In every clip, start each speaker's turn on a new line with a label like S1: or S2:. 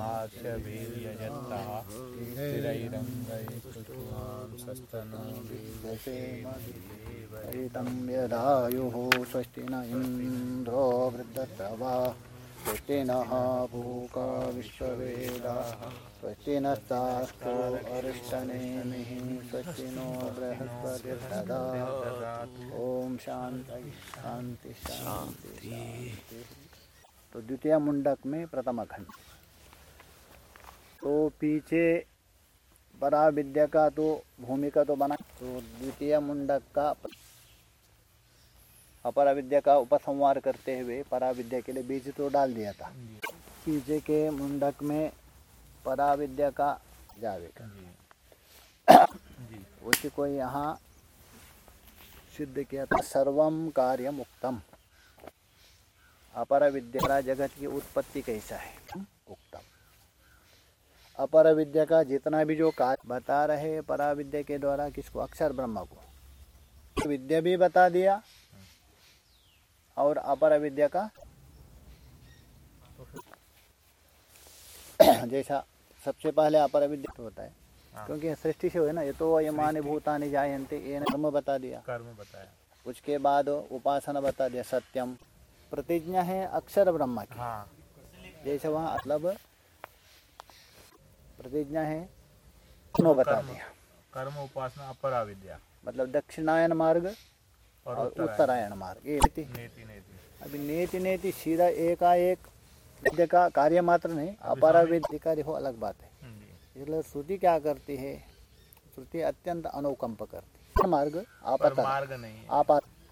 S1: मास्य वीर्यजत्तः स्थिरैरङ्गैकुशुमां सस्तनो
S2: तं यदायुः स्वस्ति न इन्द्रो वृद्धत्रवा स्वस्ति नः भूका विश्ववेदाः स्वस्ति नस्तास्को अरिष्टनेमिः स्वस्ति नो बृहस्पतिर्ददा शांति शांति शांति शांति तो द्वितीय मुंडक में प्रथम खंड तो पीछे परा विद्या का तो भूमिका तो बना। तो द्वितीय मुंडक का अपरा विद्या का उपसंहार करते हुए परा विद्या के लिए बीज तो डाल दिया था। पीछे के मुंडक में परा विद्या का जावेगा उसी को यहाँ सिद्ध किया था सर्वम कार्य मुक्तम अपरा विद्या जगत की उत्पत्ति कैसा है? उत्तम अपर विद्या का जितना भी जो कार्य बता रहे परा विद्या के द्वारा किसको? अक्षर ब्रह्म को। विद्या भी बता दिया और अपर विद्या का जैसा सबसे पहले अपर विद्या तो होता है।
S1: हाँ।
S2: क्योंकि सृष्टि से हुए ना ये तो यमानी भूतानि जायंते ये कर्म बता दिया।
S1: कर्म बताया।
S2: उसके बाद उपासना बता दिया सत्यम। प्रतिज्ञा है अक्षर ब्रह्म की।
S1: हाँ।
S2: जैसे वहाँ मतलब प्रतिज्ञा है। दोनों बता दिया।
S1: कर्म उपासना अपरा विद्या
S2: मतलब दक्षिणायन मार्ग
S1: और
S2: और
S1: उत्तरायण।
S2: मार्ग ये नीति।
S1: नेति नेति।
S2: अभी नेति नेति सीधा एकाएक विद्या का कार्य मात्र नहीं अपारा विद्या कार्य हो अलग बात है। इसलिए श्रुति क्या करती है? श्रुति अत्यंत अनुकंप करती है। मार्ग आपात
S1: मार्ग नहीं है।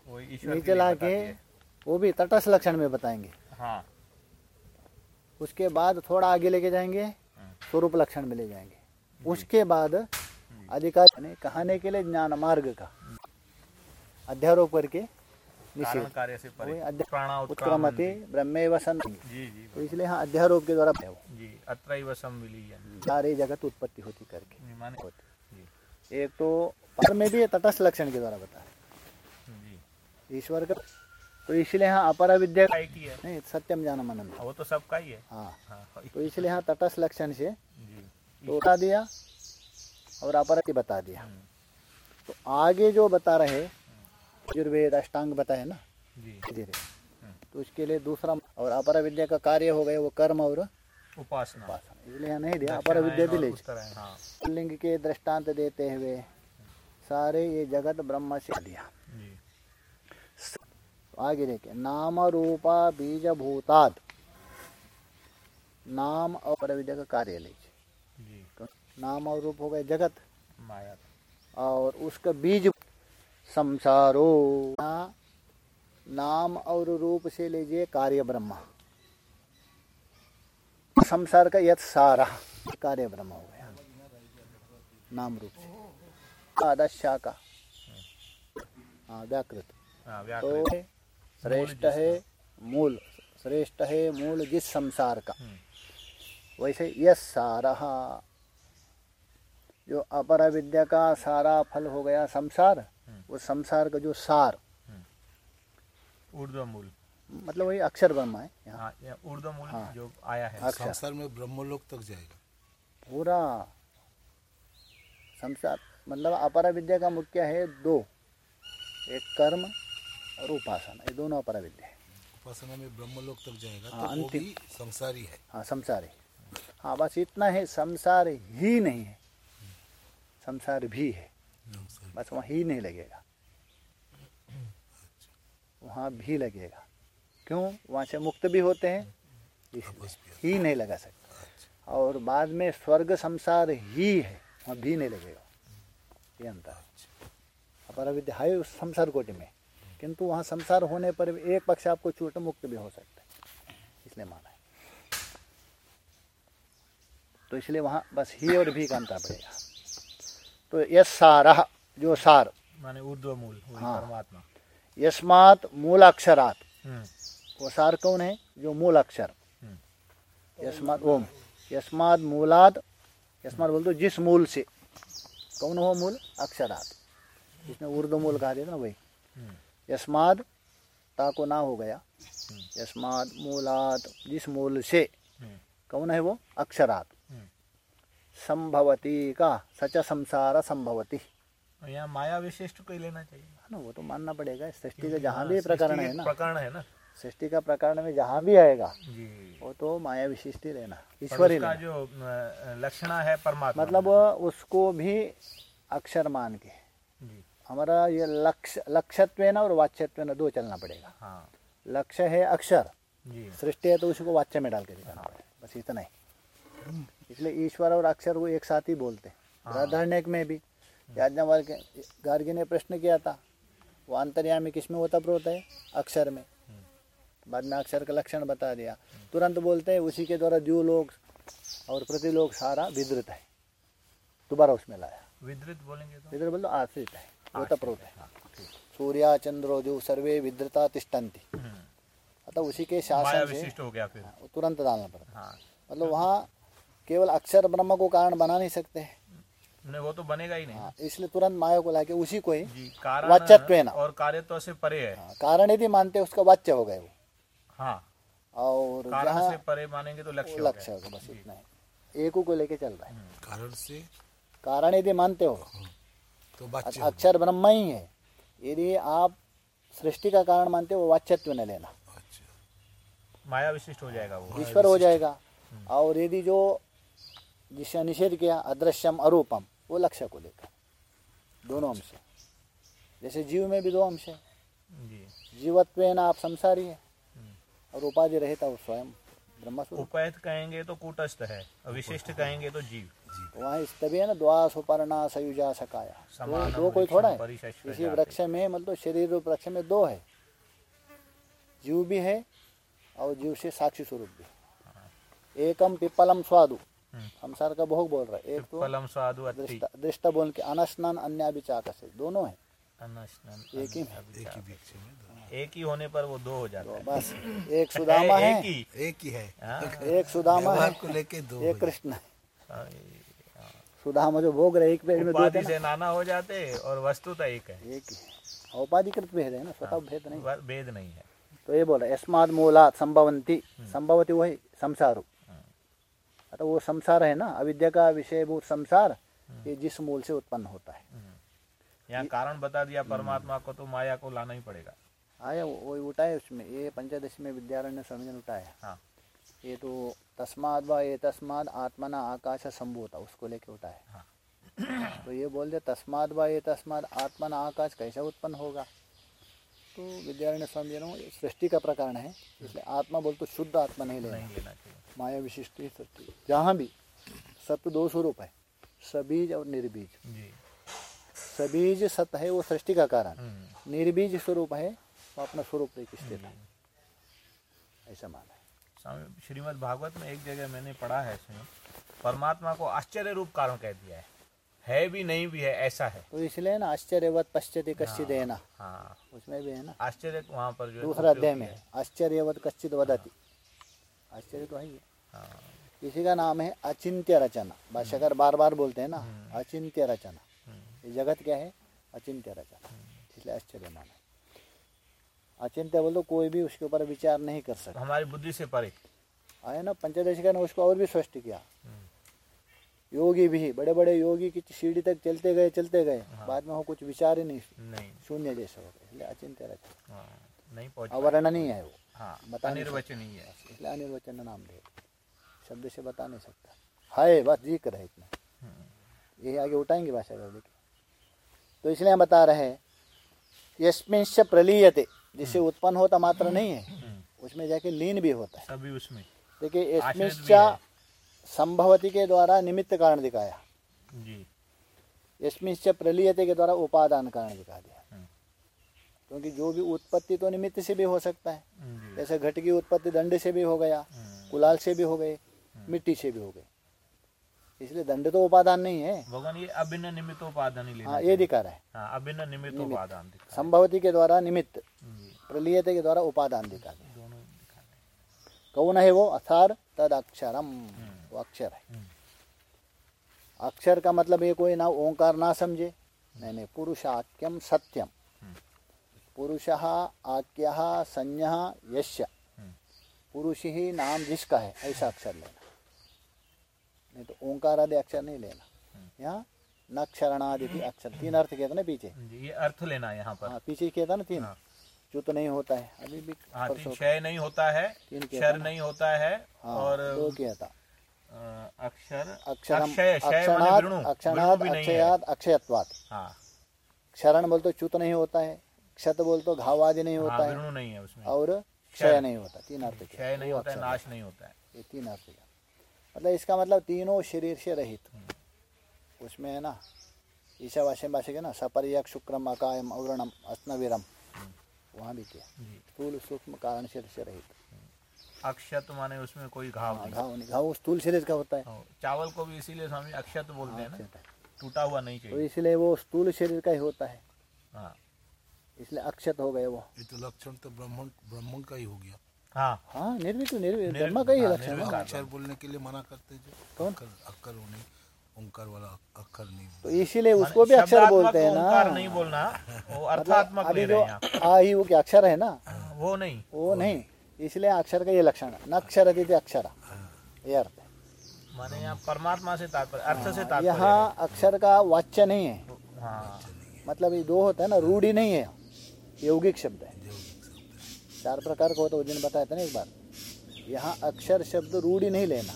S1: वो
S2: नीचे ला के वो भी तटस्थ लक्षण में बताएँगे।
S1: हाँ।
S2: उसके बाद थोड़ा आगे लेके जाएँगे। स्वरूप लक्षण में ले जाएँगे। उसके बाद अधिकार यानी कहने के लिए ज्ञान मार्ग का अध्यारोप करके उत्क्रमते। ब्रह्मे तो इसलिए हाँ अध्यारोप के द्वारा सारे जगत उत्पत्ति होती करके। होती। एक तो पर में भी तटस्थ लक्षण के द्वारा बता ईश्वर का तो इसलिए हाँ अपरा विद्या
S1: की है
S2: नहीं सत्यम जानम आनंद
S1: वो तो सबका ही। है।
S2: हाँ
S1: हाँ।
S2: तो इसलिए हाँ तटस्थ लक्षण से तो बता दिया और अपरति बता दिया।
S1: हम्म,
S2: तो आगे जो बता रहे यजुर्वेद अष्टांग बताए ना? धीरे तो उसके लिए दूसरा और अपर विद्या का कार्य हो गया वो कर्म और
S1: उपासना।
S2: उपासना। इसलिए नहीं दिया अपर विद्या भी ले
S1: हाँ।
S2: लिंग के दृष्टांत देते हुए सारे ये जगत ब्रह्म से दिया। आगे देखिए नाम रूपा बीज भूताद नाम और विद्या का कार्य लीजिए तो नाम और रूप हो गए जगत।
S1: माया।
S2: और उसका बीज संसारो। नाम और रूप से लीजिए कार्य ब्रह्म। संसार का यथ सारा कार्य ब्रह्म हो गया। नाम रूप से। आदशा का हाँ व्याकृत।
S1: हाँ
S2: तो
S1: व्याकृत
S2: श्रेष्ठ है मूल। श्रेष्ठ है मूल जिस संसार का।
S1: हम्म,
S2: वैसे यह सारा। जो अपर विद्या का सारा फल हो गया संसार वो संसार का जो सार।
S1: ऊर्ध्व मूल
S2: मतलब वही अक्षर ब्रह्म है यहाँ।
S1: हाँ मूल
S2: हाँ।
S1: जो आया है।
S2: अक्षर।
S3: संसार में ब्रह्मलोक तक जाएगा।
S2: पूरा। संसार मतलब अपर विद्या का मुख्य है दो। एक कर्म और उपासना ये दोनों अपर विद्या है।
S3: उपासना में ब्रह्मलोक तक जाएगा
S2: हाँ,
S3: तो वो
S2: अंतिम।
S3: संसारी है।
S2: हाँ संसार। है बस इतना है संसार ही नहीं है। संसार भी है। बस वहाँ ही नहीं लगेगा। वहाँ भी लगेगा। क्यों? वहाँ से मुक्त भी होते हैं इसलिए ही नहीं लगा सकते। और बाद में स्वर्ग संसार ही है वहाँ भी नहीं लगेगा। ये अंतर है। अपर विद्या है उस संसार कोटि में। किंतु वहाँ संसार होने पर भी एक पक्ष आपको चूट मुक्त भी हो सकता है। इसलिए माना है। तो इसलिए वहाँ बस ही और भी का अंतर पड़ेगा। तो यस सारा जो सार।
S1: माने ऊर्ध्व मूल
S2: हाँ।
S1: परमात्मा।
S2: यस्मात मूल अक्षरात।
S1: हम्म,
S2: वो सार कौन है? जो मूल अक्षर।
S1: हम्म।
S2: यस्मात ओम। यस्मात मूलाद यस्मात बोल दो जिस मूल से। कौन हो मूल? अक्षरात। इसमें उर्दू मूल कहा देता ना वही।
S1: हम्म,
S2: यस्माद ता को ना हो गया। यस्माद मूलात जिस मूल से कौन है वो? अक्षरात। संभवती का सच संसार संभवती।
S1: और यहाँ माया विशिष्ट को ही लेना चाहिए।
S2: ना वो तो मानना पड़ेगा सृष्टि का जहाँ
S1: हाँ,
S2: भी प्रकरण है ना।
S1: प्रकरण है ना।
S2: सृष्टि का प्रकरण में जहाँ भी आएगा
S1: जी।
S2: वो तो माया विशिष्ट ही रहना
S1: पर
S2: ईश्वर ही
S1: जो लक्षणा है परमात्मा
S2: मतलब उसको भी अक्षर मान के। हमारा ये लक्ष्य लक्ष्यत्व और वाच्यत्व ना दो चलना पड़ेगा।
S1: हाँ।
S2: लक्ष्य है अक्षर। सृष्टि है तो उसको वाच्य में डाल के दिखाना पड़ेगा। बस इतना ही। इसलिए ईश्वर और अक्षर को एक साथ ही बोलते हैं।
S1: हाँ।
S2: में भी। याज्ञवल्क्य के गार्गी ने प्रश्न किया था वो अंतर्यामी किसमें होता होता है? अक्षर में। बाद में अक्षर का लक्षण बता दिया। तुरंत बोलते हैं उसी के द्वारा जो लोग और प्रतिलोक सारा विद्रुत है। दोबारा उसमें लाया।
S1: विद्रित बोलेंगे तो?
S2: विद्रुत बोल आश्रित है। सूर्या चंद्रो जो सर्वे विद्रता तिष्ठन्ति। अतः उसी के शासन से
S1: हो गया फिर
S2: तुरंत डालना पड़ता है
S1: हाँ
S2: मतलब वहाँ केवल अक्षर ब्रह्म को कारण बना नहीं सकते हैं
S1: नहीं वो तो बनेगा ही नहीं
S2: हाँ, इसलिए तुरंत माया को लाके उसी को ही वाच्यत्वेन।
S1: और कार्यत्व से परे है
S2: हाँ, कारण यदि मानते उसका वाच्य हो गए वो
S1: हाँ
S2: और
S1: कारण से परे मानेंगे तो लक्ष्य
S2: लक्ष्य होगा बस इतना ही एक को लेके चल रहा है
S3: कारण से
S2: कारण यदि मानते हो
S3: तो
S2: अक्षर ब्रह्म ही है। यदि आप सृष्टि का कारण मानते हो वो वाच्यत्व न लेना।
S3: अच्छा
S1: माया विशिष्ट हो जाएगा वो।
S2: ईश्वर हो जाएगा। और यदि जो जिसका निषेध किया अदृश्यम अरूपम वो लक्ष्य को लेकर दोनों अंश हैं। जैसे जीव में भी दो अंश है।
S1: जी।
S2: जीवत्व आप संसारी है। और उपाधि रहता वो स्वयं।
S1: उपैत कहेंगे तो कूटस्थ है विशिष्ट कहेंगे तो जीव।
S2: तो वहाँ इस तभी है ना द्वा सुपर्णा सयुजा सकाया। दो, दो कोई थोड़ा है। इसी वृक्ष में मतलब शरीर रूप वृक्ष में दो है। जीव भी है और जीव से साक्षी स्वरूप भी एकम पिपलम स्वादु।
S1: हम्म।
S2: संसार का भोग बोल रहा है। एक तो दृष्टा दृष्टा बोल के अनस्नान अन्य भी चाकस है दोनों है एक ही में।
S3: एक ही
S1: ही होने पर वो दो हो जाता
S2: तो
S1: है।
S2: बस एक सुदामा
S1: है
S2: है।
S1: एक ही।
S3: एक ही है।
S1: हाँ,
S2: एक सुदामा है।
S3: को लेके दो
S2: एक कृष्ण है।
S1: हाँ,
S2: सुदामा जो भोग रहे एक पेड़ में दो
S1: से नाना हो जाते और वस्तुतः एक है।
S2: एक ही है। औपाधिकृत भेद है ना स्वतः भेद नहीं।
S1: भेद नहीं है।
S2: तो ये बोला यस्माद मूलात संभवंती संभवती वही संसारू। अतः वो संसार है ना अविद्या का विषयभूत संसार ये जिस मूल से उत्पन्न होता है।
S1: यहाँ कारण बता दिया परमात्मा को तो माया को लाना ही पड़ेगा।
S2: आया वो उठाए उसमें। ये पंचदशी में विद्यारण्य स्वामी ने उठाया।
S1: हाँ।
S2: ये तो तस्माद व ये तस्माद आत्मना आकाश संभूता उसको लेके उठाया।
S1: हाँ।
S2: तो ये बोल दे तस्माद व ये तस्माद आत्मना आकाश कैसा उत्पन्न होगा? तो विद्यारण्य स्वामी जी ने सृष्टि का प्रकरण है। इसलिए आत्मा बोल तो शुद्ध आत्मा नहीं लेना
S1: नहीं लेना
S2: माया विशिष्ट ही सृष्टि। जहाँ भी सत्य दो स्वरूप है। सबीज और निर्बीज। सबीज सत्य है वो सृष्टि का कारण।
S1: हम्म,
S2: निर्बीज स्वरूप है वो अपना स्वरूप लेके स्थित है ऐसा माना है।
S1: स्वामी श्रीमद् भागवत में एक जगह मैंने पढ़ा है इसमें परमात्मा को आश्चर्य रूप कारण कह दिया है। है भी नहीं भी है ऐसा है।
S2: तो इसलिए ना आश्चर्यवत पश्चित कश्चित है ना
S1: हाँ।
S2: उसमें भी है ना।
S1: आश्चर्य वहाँ पर जो
S2: दूसरा अध्याय में
S1: है।
S2: आश्चर्यवत कश्चित वदति। आश्चर्य तो है हाँ, इसी का नाम है अचिंत्य रचना। भाषाकर बार बार बोलते हैं ना अचिंत्य रचना।
S1: हम्म,
S2: ये जगत क्या है? अचिंत्य रचना। इसलिए आश्चर्य माना है। अचिंत्य बोलो कोई भी उसके ऊपर विचार नहीं कर
S1: तो
S2: सकता।
S1: हमारी बुद्धि से परे।
S2: आया ना पंचदशिका ने उसको और भी स्पष्ट किया।
S1: हम्म,
S2: योगी भी बड़े बड़े योगी की सीढ़ी तक चलते गए चलते गए। हाँ। बाद में वो कुछ विचार ही नहीं शून्य जैसा हो गया इसलिए अचिंत्य रचना
S1: हाँ, नहीं
S2: अवर्णनीय है वो।
S1: हाँ
S2: बता नहीं
S1: अनिर्वचनीय है।
S2: इसलिए अनिर्वचन नाम दे। शब्द से बता नहीं सकता। हाय बस ज़िक्र है इतना। यही आगे उठाएँगे भाषा का तो इसलिए हम बता रहे हैं यस्मिंश प्रलीयते। जिससे उत्पन्न होता मात्र नहीं है
S1: हम्म,
S2: उसमें जाके लीन भी होता है।
S1: सभी उसमें।
S2: देखिए
S1: है।
S2: संभवती के द्वारा निमित्त कारण दिखाया।
S1: जी।
S2: प्रलीयते के द्वारा उपादान कारण दिखा दिया।
S1: हम्म,
S2: क्योंकि जो भी उत्पत्ति तो निमित्त से भी हो सकता है। जैसे घट की उत्पत्ति दंड से भी हो गया
S1: हम्म,
S2: कुलाल से भी हो गए मिट्टी से भी हो गए। इसलिए दंड तो उपादान नहीं है।
S1: भगवान ये अभिन्न निमित्तोपादान ही
S2: हाँ ये दिखा रहा है।
S1: हाँ अभिन्न निमित्तोपादान दिखा
S2: संभवती के द्वारा निमित्त
S1: जी
S2: प्रलीयते के द्वारा उपादान दिखा
S1: रहे हैं।
S2: कौन है वो? अथार तद अक्षरम वो अक्षर है।
S1: हम्म,
S2: अक्षर का मतलब ये कोई ना ओंकार ना समझे। नहीं नहीं पुरुषाख्यम सत्यम।
S1: हम्म,
S2: पुरुष आख्य संज्ञ
S1: हम्म,
S2: पुरुष ही नाम जिसका है ऐसा अक्षर लेना नहीं तो ओंकार आदि अक्षर नहीं लेना। यहाँ न क्षरणादि अक्षर तीन अर्थ कहते ना पीछे।
S1: ये अर्थ लेना है यहाँ पर।
S2: हाँ पीछे कहता ना तीन।
S1: हाँ।
S2: जो तो नहीं होता है। अभी भी
S1: हाँ तीन क्षय नहीं होता है
S2: तीन
S1: क्षर नहीं होता है
S2: हाँ
S1: और
S2: दो किया था
S1: अ, अक्षर
S2: अक्षरम
S1: अक्षय क्षय माने
S2: अक्षणात्
S1: विष्णु
S2: अक्षणात्
S1: विष्णु भी नहीं है।
S2: अक्षयात अक्षयत्वात्।
S1: हाँ।
S2: क्षरण बोल तो च्युत नहीं होता है क्षत बोल तो घाव आदि नहीं होता है
S1: नहीं है उसमें।
S2: और क्षय नहीं। होता तीन अर्थ
S1: क्षय नहीं होता है
S2: अक्षर।
S1: नाश नहीं होता है।
S2: ये तीन अर्थ मतलब इसका मतलब तीनों शरीर से रहित उसमें है ना ईशा ईशावास्य भाषा के ना सपर्यक शुक्रम अकायम अवरणम अस्नवीरम। वहाँ भी किया। स्थूल सूक्ष्म कारण शरीर से रहित
S1: अक्षत माने उसमें कोई घाव
S2: हाँ,
S1: नहीं।
S2: घाव नहीं। घाव स्थूल शरीर का होता है।
S1: हाँ, चावल को भी इसीलिए स्वामी अक्षत बोलते हैं ना। टूटा हुआ नहीं चाहिए।
S2: तो इसलिए वो स्थूल शरीर का ही होता है।
S1: हाँ।
S2: इसलिए अक्षत हो गए वो।
S3: ये तो लक्षण तो ब्राह्मण ब्राह्मण का ही हो गया।
S1: हाँ।
S2: हाँ ब्रह्म का ही
S1: हाँ,
S2: लक्षण है
S3: अक्षर बोलने के लिए मना करते जो।
S2: कौन?
S3: अक्षर होने ओंकार वाला अक्षर नहीं
S2: तो इसीलिए उसको भी अक्षर बोलते हैं
S1: ओंकार
S2: ना
S1: नहीं बोलना वो
S2: मतलब
S1: अर्थात्मक
S2: अभी
S1: ले
S2: जो
S1: रहे हैं
S2: आ ही वो क्या अक्षर है ना?
S1: वो नहीं।
S2: वो नहीं। इसलिए अक्षर का ये लक्षण है। न अक्षर अतिथि अक्षर। ये अर्थ है।
S1: माने यहाँ परमात्मा से तात्पर्य अर्थ से तात्पर्य
S2: यहाँ अक्षर का वाच्य नहीं है।
S1: है। हाँ
S2: मतलब ये दो होता है ना रूढ़ी नहीं है है।
S3: यौगिक शब्द है।
S2: चार प्रकार का होता है उस बताया था ना एक बार। यहाँ अक्षर शब्द रूढ़ी नहीं लेना।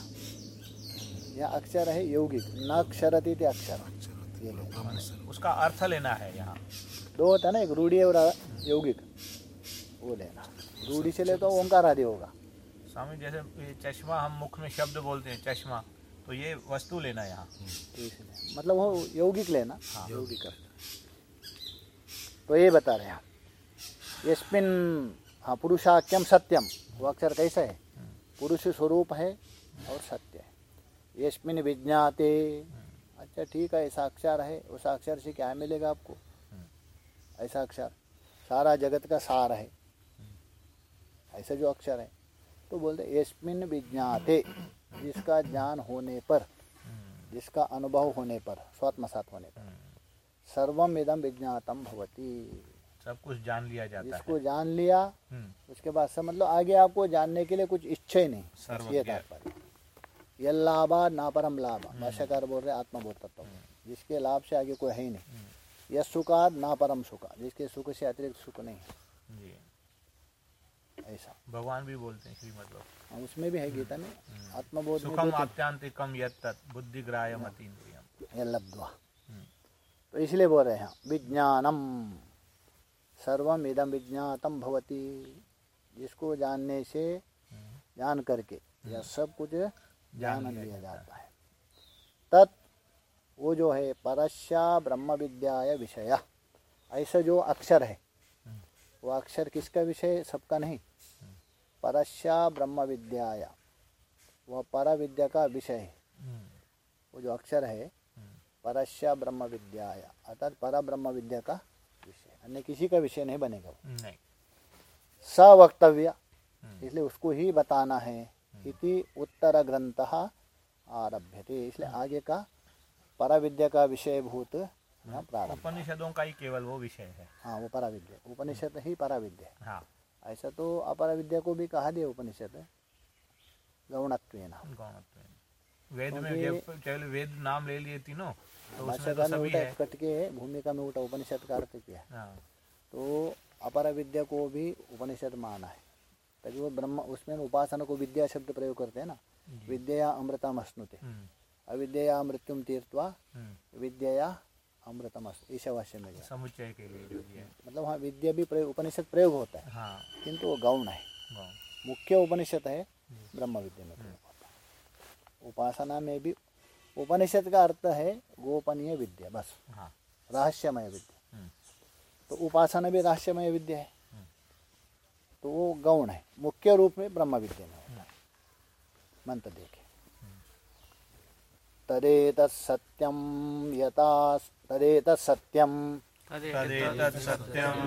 S2: यहाँ अक्षर है यौगिक न अक्षर अतिथि अक्षर।
S3: अक्षर
S2: ये लेना
S1: उसका अर्थ लेना है यहाँ।
S2: दो होता है ना एक रूढ़ी और यौगिक। वो लेना। रूढ़ी से ले तो ओंकार आदि होगा।
S1: स्वामी जैसे ये चश्मा हम मुख में शब्द बोलते हैं चश्मा तो ये वस्तु लेना यहाँ।
S2: तो मतलब वो यौगिक लेना।
S1: हाँ।
S2: यौगिक तो ये बता रहे हैं हम यस्मिन हाँ पुरुषाख्यम सत्यम। वो अक्षर कैसा है? पुरुष स्वरूप है और सत्य है। यस्मिन विज्ञाते। अच्छा ठीक है, ऐसा अक्षर है। उस अक्षर से क्या मिलेगा आपको? ऐसा अक्षर। सारा जगत का सार है। ऐसा जो अक्षर है। तो बोलते यस्मिन विज्ञाते, जिसका ज्ञान होने पर, जिसका अनुभव होने पर, स्वात्मसात होने पर। सर्वम इदम विज्ञातम भवती।
S1: सब कुछ जान लिया जाता
S2: जिसको
S1: है
S2: जान लिया
S1: हम्म,
S2: उसके बाद से मतलब आगे आपको जानने के लिए कुछ इच्छा ही नहीं। ये तात्पर्य ये लाभा ना परम लाभ। भाष्यकार बोल रहे आत्मबोध तत्व। जिसके लाभ से आगे कोई है ही नहीं। यह सुखा ना परम सुखा जिसके सुख से अतिरिक्त सुख नहीं है। ऐसा।
S1: भगवान भी बोलते हैं श्रीमद लोग
S2: हाँ, उसमें भी है गीता में। आत्मबोध
S1: सुखम आत्यांतिकम यद बुद्धि ग्राह्यम अतीन्द्रियम।
S2: ये लब्ध्वा।
S1: हम्म।
S2: तो इसलिए बोल रहे हैं विज्ञानम। सर्वम इदम विज्ञातम भवती जिसको जानने से जान करके। यह सब कुछ जान
S1: लिया जाता
S2: है। तत् वो जो है परस्या ब्रह्म विद्याय विषय। ऐसा जो अक्षर है वो अक्षर किसका विषय? है? सबका नहीं। परस्या ब्रह्म विद्याय वह पर विद्या का विषय है।
S1: हम्म,
S2: वो जो अक्षर है परस्या ब्रह्म विद्याय अर्थात पर ब्रह्म विद्या का अन्य किसी का विषय नहीं बनेगा
S1: नहीं।
S2: सवक्तव्य।
S1: हम्म,
S2: इसलिए उसको ही बताना है इति उत्तर ग्रंथ आरभ्यते। इसलिए आगे का पर विद्या का विषय भूत
S1: उपनिषदों का ही केवल वो विषय है।
S2: हाँ वो परा विद्या उपनिषद ही परा विद्या है।
S1: हाँ
S2: ऐसा तो अपराविद्या को भी कहा दिया उपनिषद। गौणत्व
S1: गौणत्व वेद में वेद नाम ले लिए तीनों
S2: भाष्यकार
S1: तो
S2: ने उल्टा कट के भूमिका में उल्टा उपनिषद का अर्थ किया
S1: हाँ।
S2: तो अपर विद्या को भी उपनिषद माना है। तभी वो ब्रह्म उसमें उपासना को विद्या शब्द प्रयोग करते हैं ना। विद्या अमृतम अश्नुते।
S1: हम्म,
S2: अविद्या मृत्युम तीर्थवा
S1: हम्म,
S2: विद्या अमृतम ईशावास्य में
S1: समुच्चय के लिए है।
S2: मतलब हाँ विद्या भी प्रयोग उपनिषद प्रयोग होता है।
S1: हाँ।
S2: किंतु वो गौण है। मुख्य उपनिषद है ब्रह्म विद्या में प्रयोग होता है। उपासना में भी उपनिषद का अर्थ है गोपनीय विद्या बस।
S1: हाँ।
S2: रहस्यमय विद्या।
S1: हम्म,
S2: तो उपासना भी रहस्यमय विद्या है। तो वो गौण है। मुख्य रूप में ब्रह्म विद्या में होता है। मंत्र देखे। तदेतत् सत्यम यथा तदेतत् सत्यम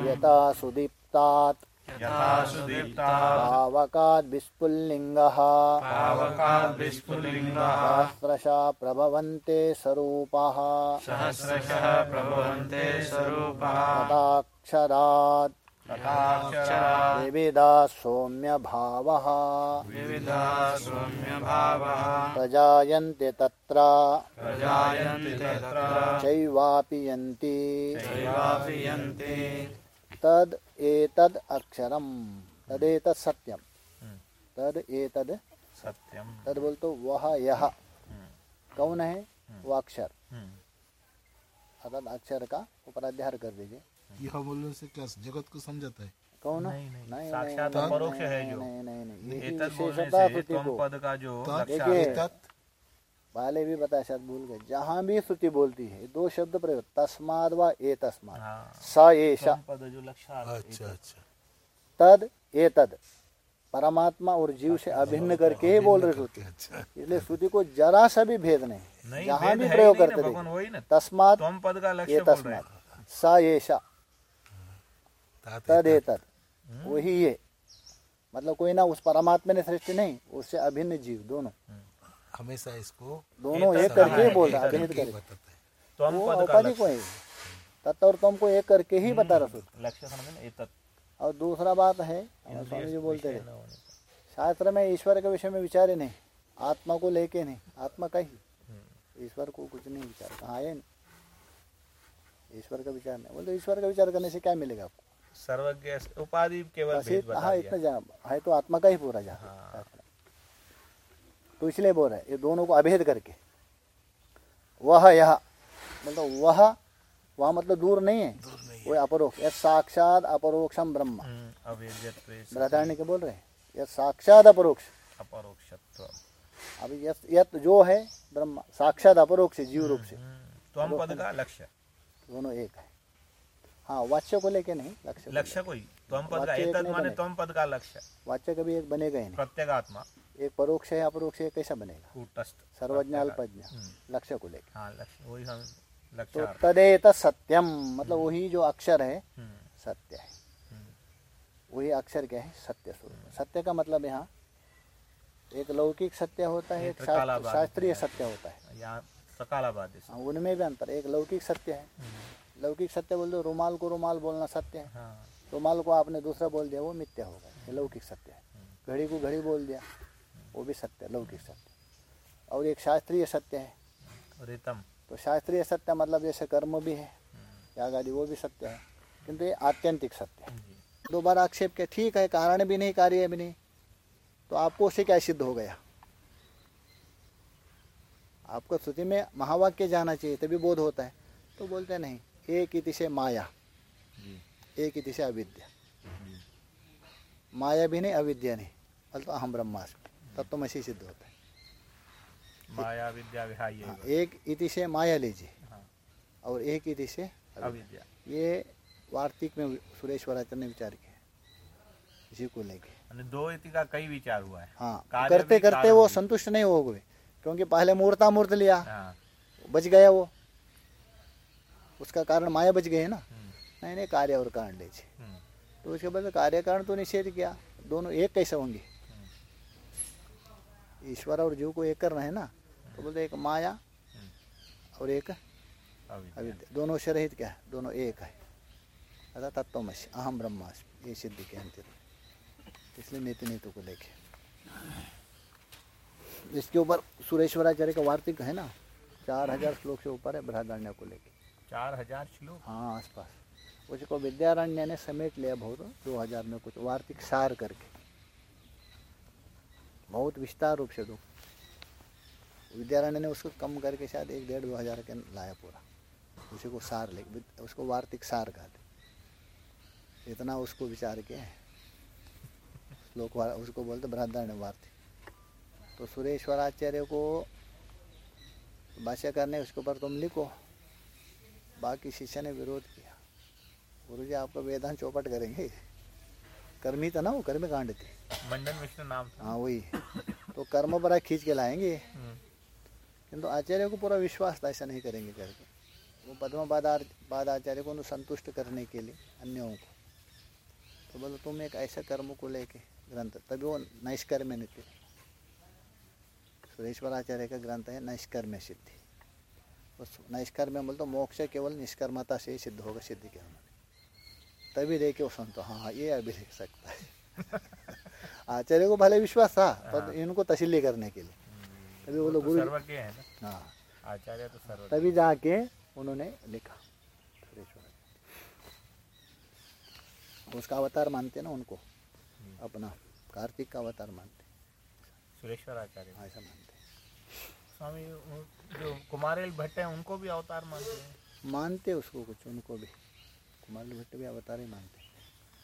S2: यथा सुदीप्तात्
S1: यथा सुदीप्ता
S2: पावकाद् विस्फुल्लिङ्गः
S1: पावकात् विस्फुलिङ्गः
S2: सहस्रशः प्रभवन्ते स्वरूपः।
S1: सहस्रशः प्रभवन्ते स्वरूपः।
S2: तथाक्षरात् विविधा सौम्य भावः
S4: विविधा सौम्यभावः।
S2: प्रजायन्ते तत्र।
S4: प्रजायन्ते तत्र।
S2: चैवापि यन्ति।
S4: चैवापि यन्ति।
S2: तद एतद अक्षरम। तदेतद सत्यम।
S1: हम्म।
S2: तद एतद
S1: सत्यम।
S2: तद बोल तो वह यह
S1: हम्म,
S2: कौन है? वो अक्षर।
S1: हम्म,
S2: अर्थात अक्षर का उपराध्यार कर दीजिए।
S3: यह बोलने से क्या जगत को समझाता है?
S2: कौन?
S1: नहीं, नहीं,
S2: नहीं,
S1: साक्षात
S2: नहीं,
S1: है
S2: नहीं,
S1: जो।
S2: नहीं नहीं नहीं विशेषता
S1: पद का जो
S2: देखिए। पहले भी बताया शायद भूल गए। जहाँ भी श्रुति बोलती है दो शब्द प्रयोग तस्माद व ए तस्माद
S1: हाँ।
S2: स
S1: जो लक्षण
S3: अच्छा अच्छा।
S2: तद एतद। परमात्मा और जीव से अभिन्न करके ही बोल रहे श्रुति।
S3: अच्छा
S2: इसलिए श्रुति को जरा सा भी भेद नहीं जहाँ भी प्रयोग करते
S1: वही ना।
S2: तस्मात ये
S1: रहे हैं।
S2: तस्मात स तद
S3: एतत्।
S2: एतद वही ये। मतलब कोई ना उस परमात्मा ने सृष्टि नहीं उससे अभिन्न जीव दोनों।
S3: हमेशा इसको
S2: दोनों एक करके ही
S1: हाँ,
S2: बोल रहा
S3: है।
S1: त्वम
S2: वो
S1: पद का
S2: है। तत्व और तुमको एक करके ही बता रहा सूत्र
S1: लक्ष्य समझ
S2: और दूसरा बात है स्वामी जी बोलते
S1: पर।
S2: शास्त्र में ईश्वर के विषय में विचार ही नहीं आत्मा को लेके नहीं आत्मा का ही।
S1: हम्म,
S2: ईश्वर को कुछ नहीं विचार कहाँ है? ईश्वर का विचार नहीं। बोलते ईश्वर का विचार करने से क्या मिलेगा आपको?
S1: सर्वज्ञ उपाधि केवल
S2: हाँ इतना जा है तो आत्मा का ही पूरा जा
S1: हाँ।
S2: शास्त्र। तो इसलिए बोल रहे हैं, ये दोनों को अभेद करके। वह यह मतलब वह वह मतलब दूर नहीं है। वो अपरोक्ष यह साक्षात अपरोक्षम ब्रह्म।
S1: हम्म,
S2: बृहदारण्य के बोल रहे हैं। यह साक्षात अपरोक्ष।
S1: अपरोक्षत्व।
S2: अभी यत जो है ब्रह्म साक्षात अपरोक्ष जीव रूप से।
S1: हम्म, त्वम पद का लक्ष्य।
S2: दोनों एक है। हाँ वाच्य को लेके नहीं लक्ष्य को
S1: लक्ष्य कोई? त्वम पद का
S2: एक
S1: माने
S2: बनेगा।
S1: त्वम पद का लक्ष्य।
S2: वाच्य कभी एक बनेगा ही नहीं।
S1: प्रत्येगात्मा।
S2: एक परोक्ष है अपरोक्ष है कैसा बनेगा? सर्वज्ञ अल्पज्ञ
S1: हम्म,
S2: लक्ष्य को लेकर।
S1: हाँ वही हम
S2: तो तदेत सत्यम मतलब वही जो अक्षर है सत्य है। वही अक्षर क्या है? सत्य स्वरूप। सत्य का मतलब यहाँ एक लौकिक सत्य होता है एक शास्त्रीय सत्य होता है।
S1: सकालाबाद हाँ,
S2: उनमें भी अंतर एक लौकिक सत्य है। लौकिक सत्य बोल दो रुमाल को रुमाल बोलना सत्य है।
S1: हाँ।
S2: रुमाल को आपने दूसरा बोल दिया वो मिथ्या होगा ये लौकिक सत्य है। घड़ी को घड़ी बोल दिया। वो भी सत्य है लौकिक सत्य और एक शास्त्रीय सत्य है।
S1: रितम
S2: तो शास्त्रीय सत्य मतलब जैसे कर्म भी है याग आदि वो भी सत्य है। किंतु ये आत्यंतिक सत्य है। दोबारा आक्षेप के ठीक है कारण भी नहीं कार्य भी नहीं तो आपको उसे क्या सिद्ध हो गया। आपको श्रुति में महावाक्य जाना चाहिए तभी बोध होता है। तो बोलते नहीं एक इति से माया। एक इति से अविद्या। माया भी नहीं अविद्या नहीं बल तो अहम ब्रह्मास्मि। तत्वमसी सिद्ध होता है।
S1: माया विद्या विहाय
S2: हाँ, एक इति से माया लीजिए।
S1: हाँ।
S2: और एक इति से अविद्या। ये वार्तिक में सुरेश्वराचार्य ने विचार किया। इसी को लेके।
S1: दो इति का कई विचार हुआ है।
S2: हाँ करते करते वो संतुष्ट नहीं हो गए क्योंकि पहले मूर्ता मूर्त लिया
S1: हाँ।
S2: बच गया वो। उसका कारण माया बच गए ना।
S1: हम्म,
S2: नहीं नहीं कार्य और कारण लीजिए।
S1: हम्म,
S2: तो उसके बाद कार्य कारण तो निषेध किया। दोनों एक कैसे होंगे? ईश्वर और जीव को एक करना है ना तो बोलते एक माया और एक
S1: अविद्या।
S2: दोनों से रहित क्या है? दोनों एक है। अतः तत्वमसी अहम ब्रह्मास्मि ये सिद्धि के अंतिम इसलिए नीति नीति को लेके। इसके ऊपर सुरेश्वराचार्य का वार्तिक है ना चार हज़ार श्लोक से ऊपर है बृहदारण्य को लेके।
S1: चार हज़ार श्लोक?
S2: हाँ आसपास। उसको विद्यारण्य ने समेट लिया बहुत दो हज़ार में कुछ वार्तिक सार करके। बहुत विस्तार रूप से दो। विद्यारण्य ने उसको कम करके शायद एक डेढ़ दो हज़ार के लाया पूरा। उसी को सार ले उसको वार्तिक सार कहते इतना उसको विचार के वा- उसको बोलते बृहदारण्य वार्तिक। तो सुरेश्वराचार्य को भाष्य करने, उसके ऊपर तुम लिखो। बाकी शिष्य ने विरोध किया। गुरु जी आपका वेदांत चौपट करेंगे? कर्मी था ना वो कर्मी कांड थे।
S1: मंडन मिश्र नाम था।
S2: हाँ वही। तो कर्म पर खींच के लाएँगे।
S1: हम्म,
S2: किंतु आचार्य को पूरा विश्वास था ऐसा नहीं करेंगे करके। वो पद्म बाद आचार्य को संतुष्ट करने के लिए अन्यों को। तो बोलो तुम एक ऐसे कर्म को लेके ग्रंथ तभी वो नैष्कर्म्य नित्य। सुरेश्वर आचार्य का ग्रंथ है नैष्कर्म्य सिद्धि। उस नैष्कर्म्य बोल तो मोक्ष केवल निष्कर्मता से ही सिद्ध होगा सिद्धि के उन्होंने तभी देखे वो संतो हाँ ये अभी देख सकता है। आचार्य को भले विश्वास था पर इनको तसल्ली करने के लिए। तभी वो
S1: वो
S2: लोग
S1: तो
S2: गुरु
S1: है
S2: हाँ।
S1: आचार्य तो सर्वज्ञ
S2: तभी जाके उन्होंने लिखा। उसका अवतार मानते ना उनको। अपना कार्तिक का अवतार मानते
S1: सुरेश्वर आचार्य।
S2: हाँ, ऐसा मानते
S1: स्वामी जो कुमारेल भट्ट है उनको भी अवतार मानते हैं?
S2: मानते उसको कुछ उनको भी। कुमार भट्ट भी अवतार ही मानते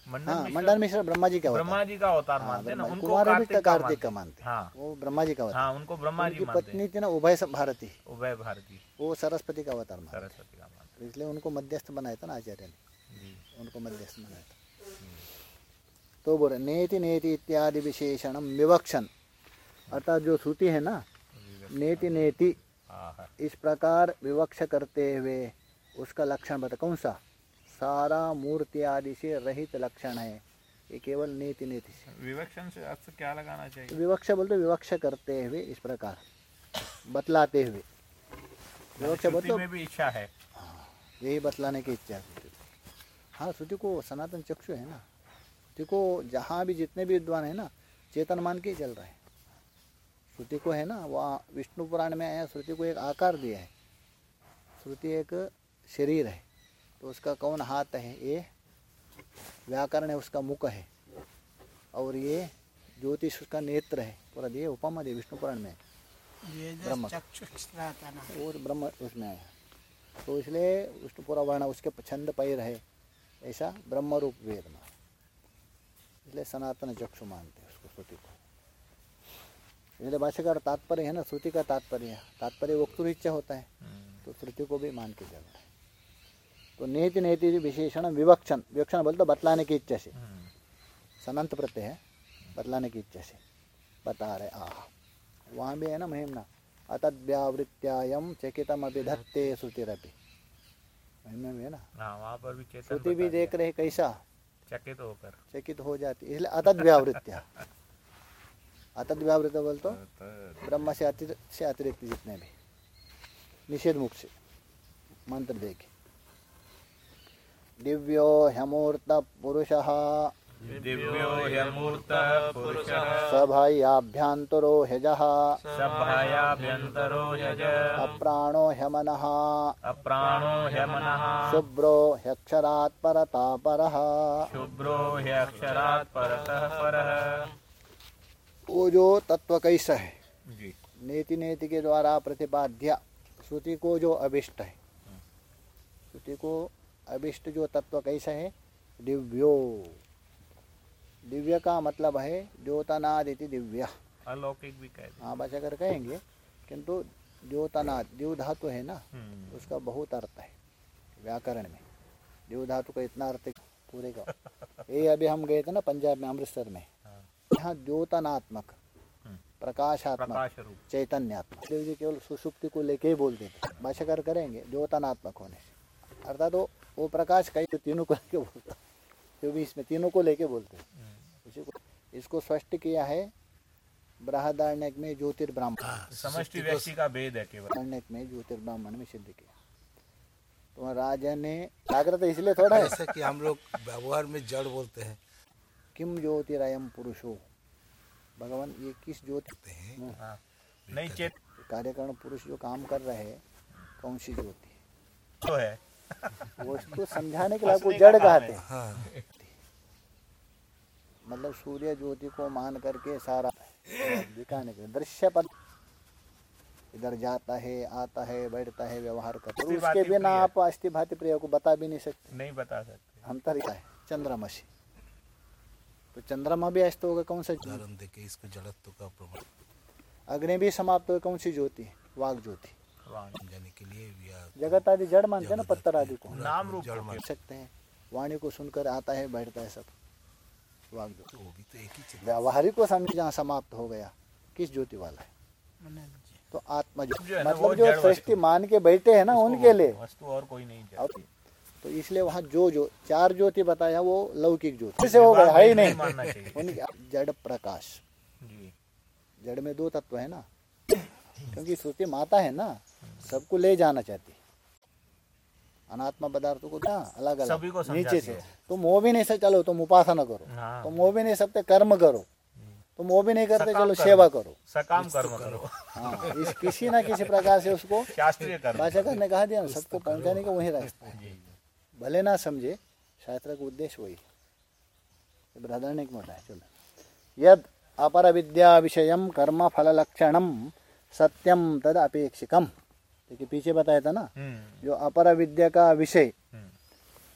S1: मंडन
S2: हाँ
S1: मिश्र
S2: मंडन मिश्र ब्रह्मा जी का
S1: ब्रह्मा जी का अवतार
S2: हाँ,
S1: मानते हैं ना उनको
S2: कुमार भी
S1: कार्तिक का मानते हैं। हाँ।
S2: वो ब्रह्मा जी का अवतार।
S1: हाँ उनको ब्रह्मा जी मानते
S2: पत्नी थी ना उभय भारती।
S1: उभय भारती।
S2: वो सरस्वती का अवतार मानते
S1: सरस्वती का मानते
S2: इसलिए उनको मध्यस्थ बनाया था ना आचार्य ने। उनको मध्यस्थ बनाया था। तो बोले नेति नेति इत्यादि विशेषणम विवक्षण अर्थात जो श्रुति है ना नेति नेति इस प्रकार विवक्ष करते हुए उसका लक्षण बता कौन सा? सारा मूर्ति आदि से रहित लक्षण है। ये केवल नीति नेति से।
S1: विवक्षण से अर्थ क्या लगाना चाहिए?
S2: विवक्ष बोलते विवक्ष करते हुए इस प्रकार। बतलाते हुए। विवक्ष बोलते
S1: में भी इच्छा है।
S2: यही बतलाने की इच्छा है हाँ श्रुति को सनातन चक्षु है ना। श्रुति को जहाँ भी जितने भी विद्वान है ना चेतन मान के ही चल रहे हैं। श्रुति को है ना वहाँ विष्णु पुराण में आया श्रुति को एक आकार दिया है। श्रुति एक शरीर है। तो उसका कौन हाथ है? ये व्याकरण है उसका मुख है। और ये ज्योतिष उसका नेत्र है। पूरा ये उपमा दे विष्णु पुराण में।
S5: ये
S2: ब्रह्म। और ब्रह्म उसमें आया। तो इसलिए विष्णु पूरा वर्ण उसके छंद पैर है। ऐसा ब्रह्म रूप वेद में। इसलिए सनातन चक्षु मानते हैं उसको श्रुति को। इसलिए भाष्यकार तात्पर्य है ना श्रुति का तात्पर्य। तात्पर्य वक्तुर इच्छा होता है।
S1: हम्म,
S2: तो श्रुति को भी मान के चल रहा है तो नेति नेति विशेषण विवक्षण। विवक्षण बोलते बतलाने की इच्छा से। सनंत प्रत्यय है बतलाने की इच्छा से। बता रहे आह। वहाँ भी है ना महिमना अतद्व्यावृत्यायम चकितम अभिधत्ते श्रुतिरपि। महिमा में है ना?
S1: वहाँ पर भी
S2: श्रुति भी देख रहे कैसा?
S1: चकित होकर।
S2: चकित हो जाती है इसलिए अतद्व्यावृत्या अतद्व्यावृत बोल तो ब्रह्म से अतिरिक्त से अतिरिक्त जितने भी। निषेध मुख से। मंत्र देखे। दिव्यो ह्यमूर्त पुरुषः।
S1: दिव्यो ह्यमूर्त पुरुषः।
S2: सभायाभ्यान्तरो ह्यजः।
S1: सभायाभ्यन्तरो यज
S2: अप्राणो ह्यमनः।
S1: अप्राणो ह्यमनः।
S2: शुभ्रो ह्यक्षरात् परता परः
S1: शुभ्रो ह्यक्षरात् परतः परः।
S2: वो जो तत्व कैसा है? नेति नेति के द्वारा प्रतिपाद्य श्रुति को जो अभिष्ट है। श्रुति को अभिष्ट जो तत्व कैसे है? दिव्यो। दिव्य का मतलब है द्योतनादिति दिव्य।
S1: अलौकिक भी कह
S2: हाँ भाषा कर कहेंगे किंतु द्योतनाद द्यू धातु है ना?
S1: हम्म,
S2: उसका बहुत अर्थ है व्याकरण में। द्यू धातु का इतना अर्थ पूरे का। ये अभी हम गए थे ना पंजाब में अमृतसर में।
S1: हाँ।
S2: यहाँ द्योतनात्मक
S1: हम्म,
S2: प्रकाशात्मक चैतन्यात्मक। देव जी केवल सुषुप्ति को लेके ही बोलते थे। भाष्यकार करेंगे द्योतनात्मक होने से। अर्थात वो वो प्रकाश कई जो तीनों को लेके बोलता जो भी इसमें तीनों को लेके बोलते हैं। उसी को इसको स्पष्ट किया है बृहदारण्यक में ज्योतिर्ब्राह्मण।
S1: समष्टि व्यक्ति का भेद है केवल।
S2: अरण्यक में ज्योतिर्ब्राह्मण में सिद्ध किया। तो राजा ने जागृत इसलिए थोड़ा है।
S3: जैसे कि हम लोग व्यवहार में जड़ बोलते हैं।
S2: किम ज्योतिरयम पुरुषो? भगवान ये किस ज्योति
S3: हैं।
S2: हम्म,
S1: हाँ। नहीं चेत
S2: कार्यकरण पुरुष जो काम कर रहे हैं कौन सी ज्योति?
S1: तो है।
S2: वो इसको समझाने के लिए आपको जड़ कहते
S1: हैं।
S2: हाँ। मतलब सूर्य ज्योति को मान करके सारा दिखाने के दृश्य पद इधर जाता है आता है बैठता है व्यवहार करता है। उसके बिना आप अस्थि भांति प्रिय को बता भी नहीं सकते।
S1: नहीं बता सकते।
S2: हम तरीका है चंद्रमा से। तो चंद्रमा भी अस्त होगा कौन सा
S3: देके इसको जड़त्व का प्रमाण।
S2: अग्नि भी समाप्त होगा कौन सी ज्योति? वाघ ज्योति।
S3: के लिए
S2: जगत आदि जड़ मानते हैं ना पत्थर आदि को।
S1: नाम रूप
S3: जड़ मान
S2: सकते हैं। वाणी को सुनकर आता है बैठता है सब। वाग ज्योति
S3: तो ही
S2: व्यावहारिक को समझ जहाँ समाप्त हो गया किस ज्योति वाला है? तो आत्मा
S1: जो है
S2: मतलब जो सृष्टि मान के बैठे है ना उनके लिए।
S1: वस्तु और कोई नहीं
S2: तो इसलिए वहाँ जो जो चार ज्योति बताया वो लौकिक ज्योति। से हो गया है ही नहीं
S1: मानना चाहिए।
S2: उनकी जड़ प्रकाश। जड़ में दो तत्व है ना। क्योंकि श्रुति माता है ना सबको ले जाना चाहती है। अनात्मा पदार्थों को क्या अलग अलग
S1: सभी को
S2: नीचे से तुम वो भी नहीं से चलो तुम उपासना करो
S1: हाँ।
S2: तुम वो भी नहीं सकते कर्म करो तुम वो भी नहीं करते चलो सेवा करो
S1: सकाम कर्म करो
S2: हाँ इस किसी ना किसी प्रकार से उसको
S1: शास्त्रीय कर्म
S2: भाषा करने कहा दिया सबको पहुँचाने का वही रास्ता है भले ना समझे शास्त्र का उद्देश्य वही है बृहदारण्यक मोटा है चलो यद अपर विद्या विषय कर्म फल लक्षणम सत्यम तद अपेक्षिकम देखिए पीछे बताया था ना
S1: हम्म।
S2: जो अपर विद्या का विषय
S1: हम्म।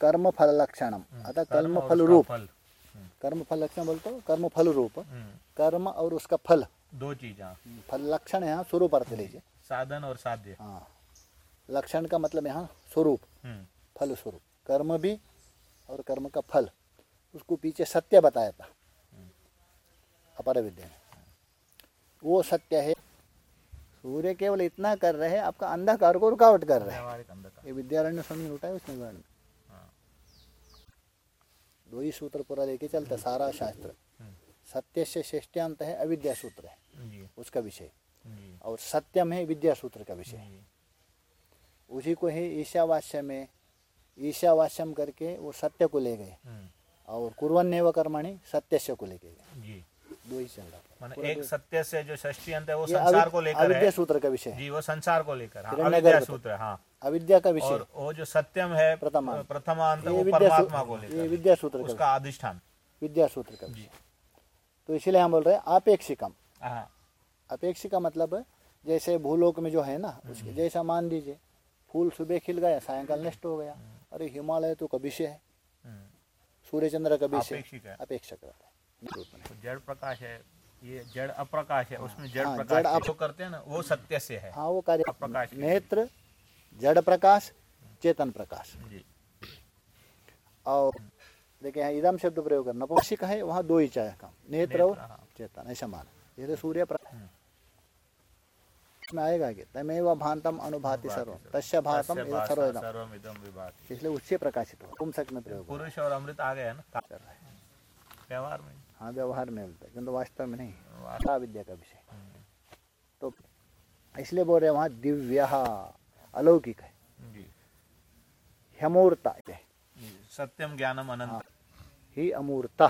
S2: कर्म फल लक्षणम अतः कर्म फल रूप कर्म फल। लक्षण बोलते हो कर्म फल रूप
S1: हम्म,
S2: कर्म और उसका फल।
S1: दो चीजा
S2: फल लक्षण यहाँ स्वरूप अर्थ लीजिए।
S1: साधन और साध्य।
S2: हाँ। लक्षण का मतलब यहाँ स्वरूप।
S1: हम्म,
S2: फल स्वरूप कर्म भी और कर्म का फल। उसको पीछे सत्य बताया था। अपर विद्या वो सत्य है सूर्य केवल इतना कर रहे हैं आपका अंधकार को रुकावट कर रहे हैं। ये विद्यारण्य स्वामी उठाए उसने वर्ण
S1: हाँ।
S2: दो ही सूत्र पूरा लेके चलता सारा शास्त्र। सत्य से श्रेष्ठांत है अविद्या सूत्र है उसका विषय। और सत्यम है विद्या सूत्र का विषय। उसी को ही ईशावास्य में ईशावास्यम करके वो सत्य को ले गए।
S1: हम्म,
S2: और कुरन्नेव कर्मणि सत्यस्य को लेके गए। दो ही चल रहा
S1: माने एक सत्य से जो षष्ठी अंत है वो संसार को लेकर
S2: अविद्या सूत्र का विषय
S1: जी वो संसार को लेकर हाँ, अविद्या सूत्र हाँ।
S2: अविद्या का विषय।
S1: और वो जो सत्यम है
S2: ये
S1: वो परमात्मा को लेकर।
S2: विद्या सूत्र
S1: उसका अधिष्ठान।
S2: विद्या सूत्र का विषय। तो इसीलिए हम बोल रहे हैं अपेक्षिकम।
S1: हाँ।
S2: अपेक्षिका मतलब जैसे भूलोक में जो है ना
S1: हम्म।
S2: उसके जैसा मान दीजिए फूल सुबह खिल गया सायंकाल नष्ट हो गया। अरे हिमालय तो का विषय है।
S1: हम्म,
S2: सूर्य चंद्र का विषय।
S1: अपेक्षिक
S2: अपेक्षक है।
S1: तो जड़ प्रकाश है ये जड़ अप्रकाश है उसमें जड़
S2: हाँ,
S1: प्रकाश
S2: जड़ अप-
S1: जो करते हैं ना वो सत्य से है।
S2: हाँ वो कार्य
S1: अप्रकाश
S2: नेत्र जड़ प्रकाश चेतन प्रकाश।
S1: जी।
S2: और देखिए इदम शब्द प्रयोग करना। नपुंसक है वहाँ दो ही चाहे काम नेत्र और
S1: हाँ।
S2: चेतन ऐसा माना। जैसे सूर्य प्रकाश इसमें आएगा कि तमेव भांतम अनुभाति सर्व तस्य भातम
S1: विभाति।
S2: इसलिए उससे प्रकाशित हो पुंसक में प्रयोग
S1: पुरुष और अमृत आ गया ना? व्यवहार में।
S2: हाँ व्यवहार में मिलता है किंतु वास्तव में नहीं।
S1: वास्तव-
S2: विद्या का विषय। तो इसलिए बोल रहे हैं वहाँ दिव्य अलौकिक है। हेमूर्ता है।
S1: सत्यम ज्ञानम
S2: हाँ।
S1: अनंत।
S2: ही अमूर्ता।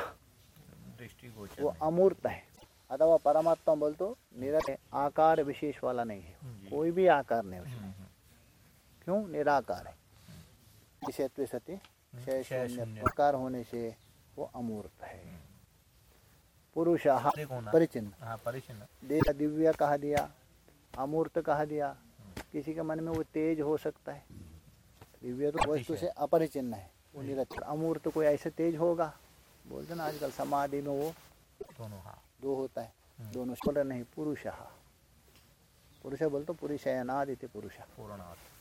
S1: दृष्टि
S2: वो अमूर्त है। अथवा परमात्मा बोल तो निरत आकार विशेष वाला नहीं है। कोई भी आकार नहीं उसमें।
S1: हम्म, हम्म,
S2: क्यों? निराकार है। विषयत्व सती क्षय
S1: क्षय
S2: शून्य होने से वो अमूर्त है। पुरुष
S1: ना।
S2: परिचिन्न।
S1: हाँ परिचिन्न।
S2: देह दिव्य कहा दिया अमूर्त कहा दिया। किसी के मन में वो तेज हो सकता है। दिव्य तो वस्तु से अपरिचिन्न है वो निरक्षर अमूर्त कोई ऐसे तेज होगा? बोलते ना आजकल समाधि में वो
S1: दोनों हाँ।
S2: दो होता है। दोनों बोल नहीं पुरुष। पुरुष बोल तो पुरुष है अनादित्य पुरुष।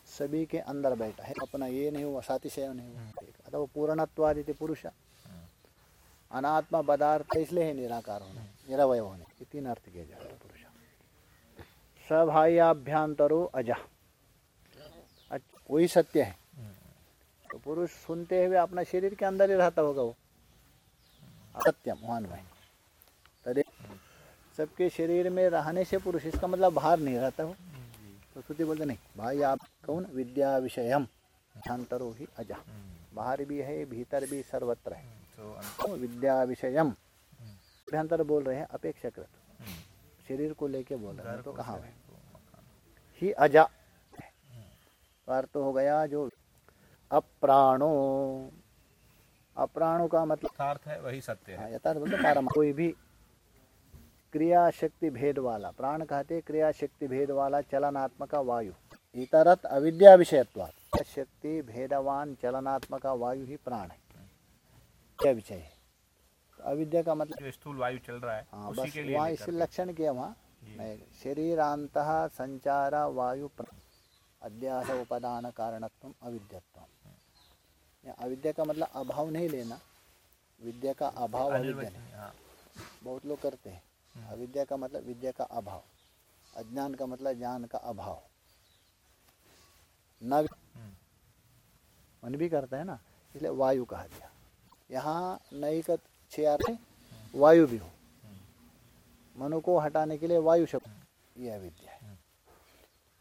S2: सभी के अंदर बैठा है अपना ये नहीं हुआ साथी सातिशय नहीं हुआ। ठीक अथवा पूर्णत्वादित्य पुरुष अनात्मा पदार्थ इसलिए है निराकार होने निरवय होने ये तीन अर्थ किए जाते हैं पुरुष सभायाभ्यांतरो अजा। वही सत्य है। तो पुरुष सुनते हुए अपना शरीर के अंदर ही रहता होगा वो। सत्यम महान भाई तदे सबके शरीर में रहने से पुरुष, इसका मतलब बाहर नहीं रहता हो तो श्रुति बोलते, नहीं भाई आप कौन? विद्या विषयम। अभ्यांतरो ही अजा। बाहर भी है, भीतर भी सर्वत्र है।
S1: तो
S2: तो विद्या विषयम अभ्यंतर बोल रहे हैं अपेक्षाकृत। शरीर को लेके बोल रहे हैं तो कहाँ है? ही अजा। तो अर्थ हो गया जो अप्राणो। अप्राणों का मतलब
S1: यथार्थ है वही सत्य
S2: हाँ,
S1: है
S2: यथार्थ बोलते पारम कोई भी क्रिया शक्ति भेद वाला प्राण कहते क्रिया शक्ति भेद वाला चलनात्मक वायु। इतरत अविद्या विषयत्वात्। शक्ति भेदवान चलनात्मक वायु ही प्राण है। क्या विषय अविद्या का मतलब
S1: स्थूल वायु चल रहा है
S2: हाँ बस वहाँ इसे लक्षण किया वहाँ। मैं शरीरांत संचार वायु अध्यास उपादान कारणत्व अविद्यत्व। अविद्या का मतलब अभाव नहीं लेना। विद्या का अभाव अविद्या
S1: हाँ।
S2: बहुत लोग करते हैं। अविद्या का मतलब विद्या का अभाव। अज्ञान का मतलब ज्ञान का अभाव। न मन भी करता है ना इसलिए वायु कहा दिया यहाँ नई का अर्थ है वायु भी हो। मनु को हटाने के लिए वायु शब्द यह विद्या है।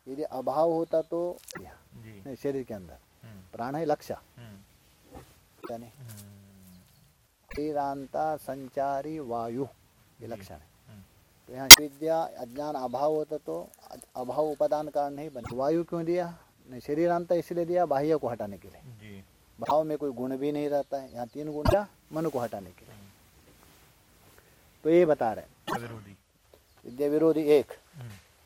S2: यदि अभाव होता तो नहीं, शरीर के अंदर।
S1: हम्म,
S2: प्राण है लक्ष्य।
S1: हम्म,
S2: यानी
S1: हम्म,
S2: संचारी वायु ये लक्षण है।
S1: हम्म।
S2: तो यहाँ विद्या अज्ञान अभाव होता तो अभाव उपादान कारण नहीं बने वायु क्यों दिया? नहीं शरीरांता इसलिए दिया बाह्य को हटाने के लिए। भाव में कोई गुण भी नहीं रहता है यहाँ तीन गुण क्या मन को हटाने के लिए। तो ये बता रहे
S1: विरोधी।
S2: विद्या विरोधी एक।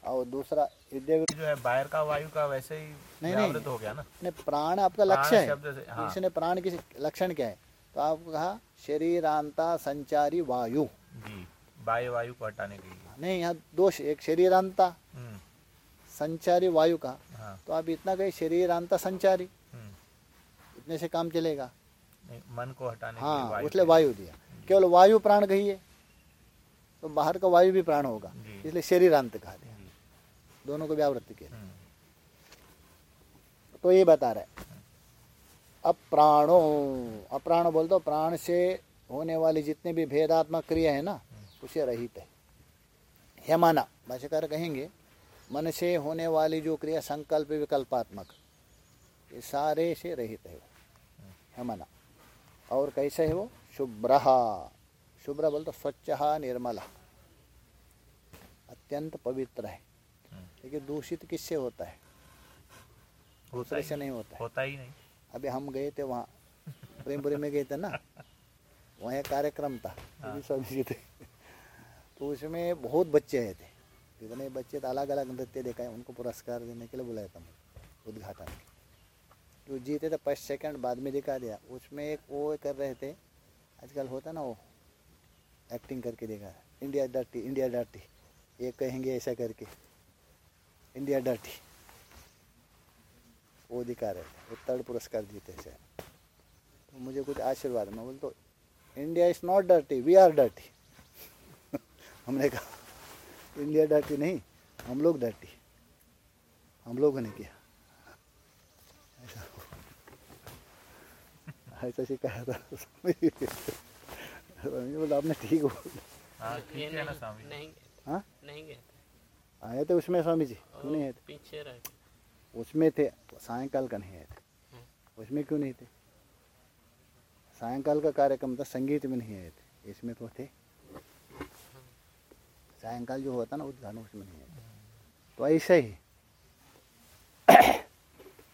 S2: और दूसरा विद्या
S1: जो है बाहर का वायु का वैसे ही
S2: नहीं।
S1: व्यावृत हो गया ना?
S2: ने प्राण आपका लक्ष्य है।
S1: हाँ।
S2: इसने प्राण की लक्षण क्या है? तो आपको कहा शरीरांता संचारी वायु।
S1: जी बाह्य वायु को हटाने के लिए।
S2: नहीं यहाँ दोष एक शरीरांता
S1: हम्म,
S2: संचारी वायु का
S1: हाँ।
S2: तो आप इतना कहीं शरीरांता संचारी। इतने से काम चलेगा?
S1: मन को हटाने
S2: हाँ
S1: के-
S2: वायु दिया। केवल वायु प्राण कहिए तो बाहर का वायु भी प्राण होगा। इसलिए शरीरांत कहा दिया दोनों को व्यावृत्ति किया।
S1: हम्म,
S2: तो ये बता रहे अप्राणो अप्राण बोल दो प्राण से होने वाली जितने भी भेदात्मक क्रिया है ना उसे रहित है। हेमाना भाष्यकार कहेंगे मन से होने वाली जो क्रिया संकल्प विकल्पात्मक ये सारे से रहित है वो हेमना और कैसे है वो? शुभ्र शुभ्र बोल तो स्वच्छ निर्मला। अत्यंत पवित्र है। लेकिन दूषित किससे होता है? दूसरे से नहीं। होता है।
S1: होता ही नहीं।
S2: अभी हम गए थे वहाँ। प्रेमपुरी में गए थे ना? वहाँ एक कार्यक्रम था। वो स्वामी थे। तो उसमें बहुत बच्चे आए थे। कितने बच्चे तो अलग अलग नृत्य देखा है उनको पुरस्कार देने के लिए बुलाया था मुझे उद्घाटन के जो जीते थे फ़र्स्ट सेकंड बाद में दिखा दिया। उसमें एक वो कर रहे थे, आजकल होता ना वो एक्टिंग करके देखा। इंडिया डर्टी इंडिया डर्टी ये कहेंगे ऐसा करके। इंडिया डर्टी वो दिखा रहे थे। वो थर्ड पुरस्कार जीते से तो मुझे कुछ आशीर्वाद, मैं बोल तो India is not dirty we are dirty हमने कहा इंडिया डर्टी नहीं, हम लोग डर्टी हम लोगों ने किया। ऐसा सिखाया था स्वामी बोला आपने ठीक बोला।
S4: नहीं
S2: हाँ
S4: नहीं गए
S2: आए थे उसमें स्वामी जी क्यों नहीं आए थे
S4: पीछे रह
S2: उसमें थे सायंकाल का नहीं आए थे उसमें क्यों नहीं थे सायंकाल का कार्यक्रम था संगीत में नहीं आए थे इसमें तो थे सायंकाल जो होता ना उद्घाटन उसमें नहीं आए थे तो ऐसे ही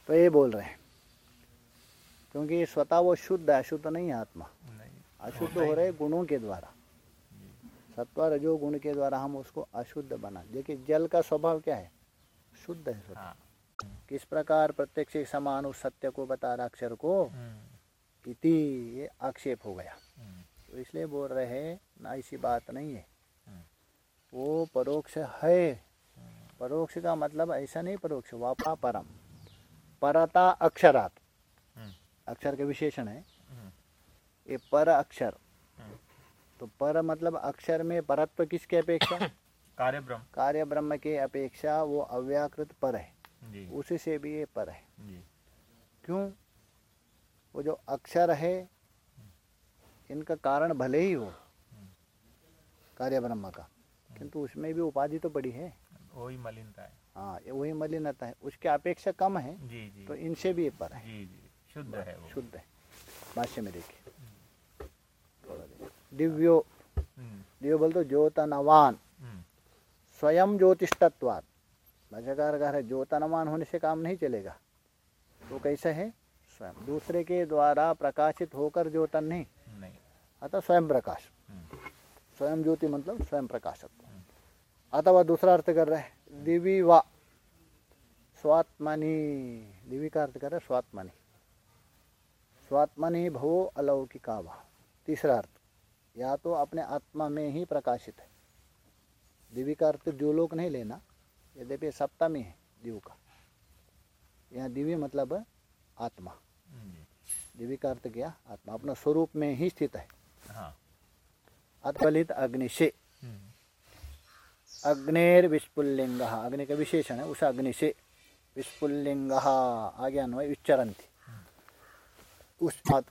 S2: तो ये बोल रहे हैं क्योंकि स्वतः वो शुद्ध है अशुद्ध नहीं है आत्मा। अशुद्ध हो रहे गुणों के द्वारा। सत्व रजो गुण के द्वारा हम उसको अशुद्ध बना। देखिए जल का स्वभाव क्या है? शुद्ध है स्वतः।
S1: हाँ।
S2: किस प्रकार प्रत्यक्ष समान उस सत्य को बता रहा अक्षर को?
S1: हम्म,
S2: इति ये आक्षेप हो गया।
S1: हम्म,
S2: तो इसलिए बोल रहे हैं ना ऐसी बात नहीं है।
S1: हम्म।
S2: वो परोक्ष है। परोक्ष का मतलब ऐसा नहीं परोक्ष वापा परम। परता अक्षरात। अक्षर के विशेषण है।
S1: हम्म,
S2: ये पर अक्षर।
S1: हम्म।
S2: तो पर मतलब अक्षर में परत्व किसके अपेक्षा?
S1: कार्य ब्रह्म
S2: कार्य ब्रह्म के अपेक्षा वो अव्याकृत पर है।
S1: जी।
S2: उसी से भी ये पर है। क्यों? वो जो अक्षर है इनका कारण भले ही हो कार्य ब्रह्म का। किंतु उसमें भी उपाधि तो बड़ी है।
S1: वही मलिनता है।
S2: हाँ वही मलिनता है। उसके अपेक्षा कम है
S1: जी जी।
S2: तो इनसे भी ये पर है।
S1: जी जी। शुद्ध है वो।
S2: शुद्ध है। भाष्य में देखिए। थोड़ा देखिए। दिव्यो।
S1: हम्म,
S2: दिव्यो बोल तो ज्योतनवान।
S1: हम्म,
S2: स्वयं ज्योतिषत्वाद भाष्यकार कह रहे ज्योतनवान होने से काम नहीं चलेगा। तो कैसे है? स्वयं। दूसरे के द्वारा प्रकाशित होकर ज्योतन नहीं। अतः स्वयं प्रकाश।
S1: हम्म,
S2: स्वयं ज्योति मतलब स्वयं प्रकाशत्व। अथवा दूसरा अर्थ कर रहे हैं दिवी वा स्वात्मनि। दिवी का अर्थ कर रहे हैं स्वात्मनि। स्वात्मनि भवो अलौकिका वा तीसरा अर्थ या तो अपने आत्मा में ही प्रकाशित है। दिवी का अर्थ लोग नहीं लेना यद्यपि सप्तमी है दिव का। यहाँ दिव्य मतलब आत्मा।
S1: जी
S2: दिवी का अर्थ क्या? आत्मा अपना स्वरूप में ही स्थित है।
S1: हाँ।
S2: अत्फलित अग्नि से।
S1: हम्म,
S2: अग्नेर विस्फुल्लिंग अग्नि का विशेषण है उस अग्नि से। विस्फुल्लिंग अन्वय उच्चरंती उस बात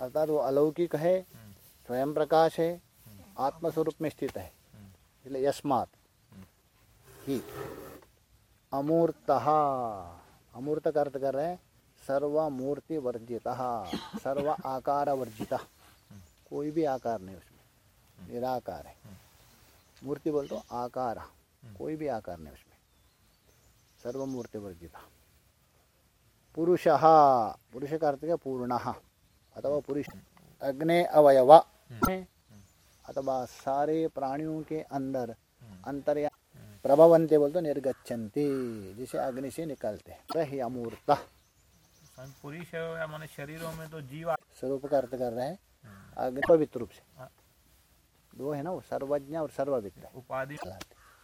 S2: अर्थात वो अलौकिक है, स्वयं प्रकाश है, आत्मस्वरूप में स्थित है। इसलिए यस्मात। ही। अमूर्त। अमूर्त का अर्थ कर रहे हैं सर्व मूर्ति वर्जित सर्व आकार वर्जित कोई भी आकार नहीं उसमें। निराकार है। मूर्ति बोल तो आकार। कोई भी आकार नहीं उसमें। सर्व मूर्ति वर्जित पुरुष पुरुष का अर्थ क्या पूर्ण अथवा पुरुष अग्ने अवयव। अथवा सारे प्राणियों के अंदर अंतर्या प्रभवंते बोल तो निर्गच्छन्ति जिसे अग्नि से निकलते हैं। अमूर्त।
S1: पुरुष माने शरीरों में तो जीव
S2: स्वरूप का अर्थ कर रहे हैं अग्नि पवित्र रूप से।
S1: हाँ।
S2: दो है ना वो सर्वज्ञ और सर्वविद
S1: उपाधि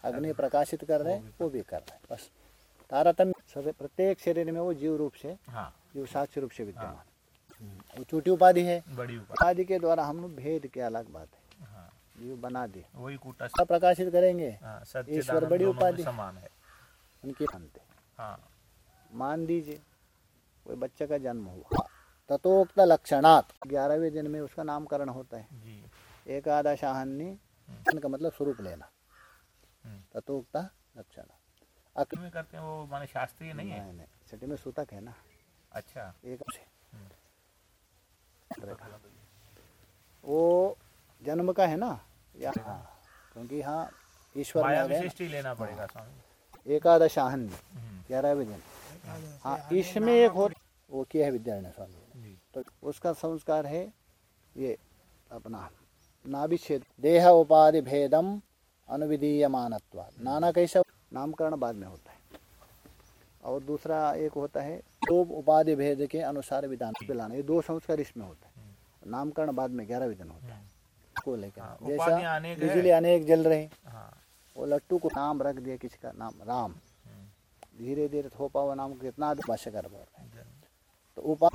S2: अग्नि प्रकाशित कर रहे हैं वो भी कर रहे हैं बस। तारतम्य प्रत्येक शरीर में वो जीव रूप से
S1: हाँ।
S2: जीव साक्ष्य रूप से विद्यमान हम्म, वो चूटी उपाधि है।
S1: बड़ी उपाधि।
S2: के द्वारा हम भेद के अलग बात है।
S1: हाँ।
S2: जीव बना दिए
S1: वही
S2: सब प्रकाशित करेंगे।
S1: हाँ
S2: ईश्वर बड़ी उपाधि।
S1: समान है।
S2: उनकी मानते
S1: हाँ।
S2: मान दीजिए कोई बच्चे का जन्म हुआ। तथोक्त लक्षणात्। ग्यारहवें दिन में उसका नामकरण होता है।
S1: जी।
S2: एकादशाहन्नी का मतलब स्वरूप लेना।
S1: हम्म।
S2: तथोक्त लक्षण। अक
S1: में करते हैं वो माने शास्त्रीय नहीं है?
S2: नहीं नहीं छठी में सूतक है ना।
S1: अच्छा।
S2: एक
S1: हम्म।
S2: वो जन्म का है ना? या हाँ। क्योंकि हाँ ईश्वर में
S1: माया
S2: आ
S1: विशिष्ट ही लेना पड़ेगा स्वामी।
S2: ना। एकादशाहन्नी
S1: हम्म,
S2: ग्यारहवें हाँ इसमें एक हो वो किया है विद्यारण्य स्वामी ने। तो उसका संस्कार है ये अपना नाभिच्छेद। देह उपाधि भेदम अनुविधीय मानत्व नाना कैसा नामकरण बाद में होता है। और दूसरा एक होता है दो उपाधि भेद के अनुसार विधान पिलाना ये दो संस्कार इसमें होता है। नामकरण बाद में ग्यारह विधान होता है को लेकर।
S1: हाँ,
S2: जैसा। बिजली अनेक जल रहे
S1: हाँ।
S2: वो लट्टू को नाम रख दिया किसी का नाम राम। धीरे धीरे थोपा हुआ नाम कितना भाष्यकार बोल रहे हैं। तो उपा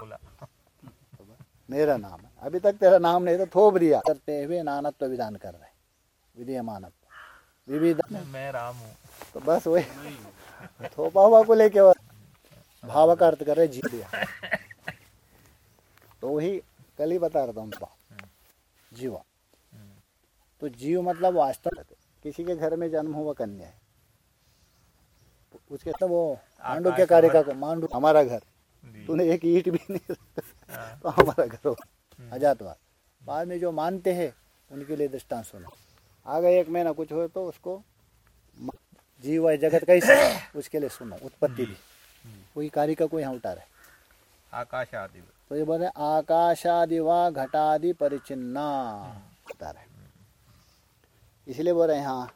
S2: मेरा नाम है। अभी तक तेरा नाम नहीं तो थोप दिया। करते हुए नानत्व विधान कर रहे विधेयमानत्व। विविध
S1: मैं राम हूँ।
S2: तो बस वही। थोपा हुआ को लेके भाव का अर्थ कर रहे जी दिया तो वही कल ही बता रहा था उनका। जीवा। तो जीव मतलब वास्तव किसी के घर में जन्म हुआ कन्या है। उसके तो वो मांडू के कार्य को मांडू हमारा घर। तूने एक ईट भी नहीं
S1: हाँ,
S2: तो हमारा घर हो। अजातवाद। बाद में जो मानते हैं उनके लिए दृष्टांत सुनो। आगे एक महीना कुछ हो तो उसको जीव है जगत कैसे उसके लिए सुनो उत्पत्ति भी। कोई कार्य का कोई यहाँ उठा रहे
S1: आकाश आदि।
S2: तो ये बोल रहे हैं, आकाशादि व घटादि परिचिन्ना उतार रहे इसलिए बोल रहे हैं हाँ